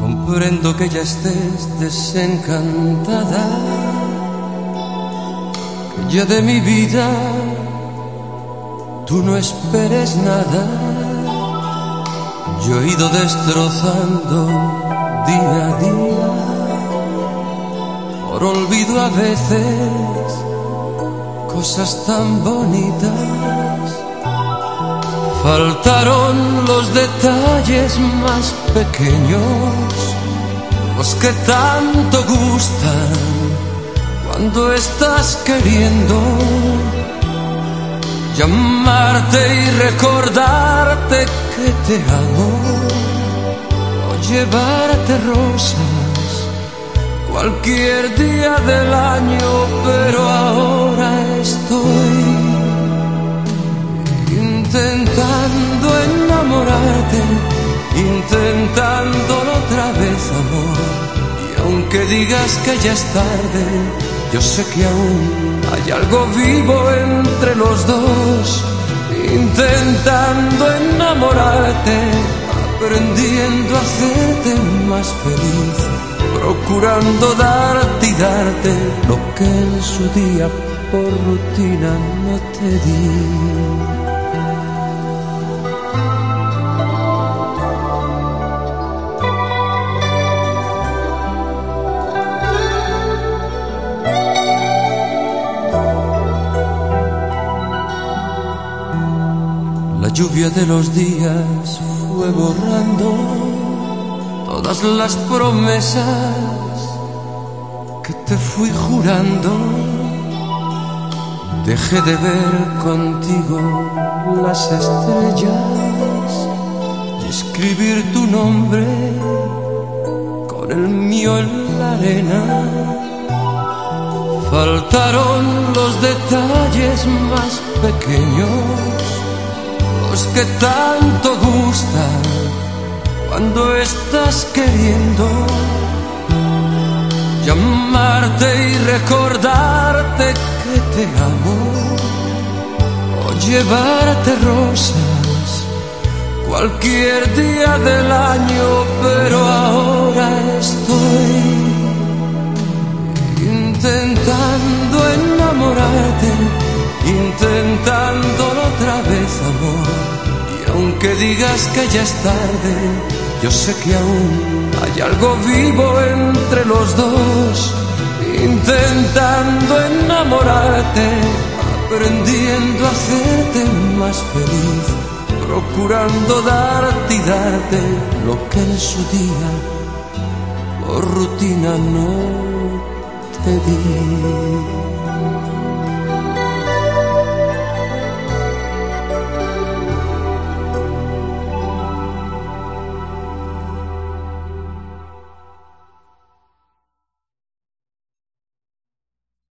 Comprendo que ya estés desencantada, que ya de mi vida tú no esperes nada. Yo he ido destrozando día a día, por olvido a veces cosas tan bonitas. Faltaron los detalles más pequeños, los que tanto gustan cuando estás queriendo llamarte y recordarte que te amo, o llevarte rosas cualquier día del año, pero ahora estoy intentándolo otra vez, amor. Y aunque digas que ya es tarde, yo sé que aún hay algo vivo entre los dos, intentando enamorarte, aprendiendo a hacerte más feliz, procurando darte y darte lo que en su día por rutina no te di. La lluvia de los días fue borrando todas las promesas que te fui jurando. Dejé de ver contigo las estrellas y escribir tu nombre con el mío en la arena. Faltaron los detalles más pequeños los que tanto gustan cuando estás queriendo llamarte y recordarte que te amo o llevarte rosas cualquier día del año, pero ahora estoy intentando enamorarte intentándolo otra vez, amor. Aunque digas que ya es tarde, yo sé que aún hay algo vivo entre los dos, intentando enamorarte, aprendiendo a hacerte más feliz, procurando darte y darte lo que en su día por rutina no te di.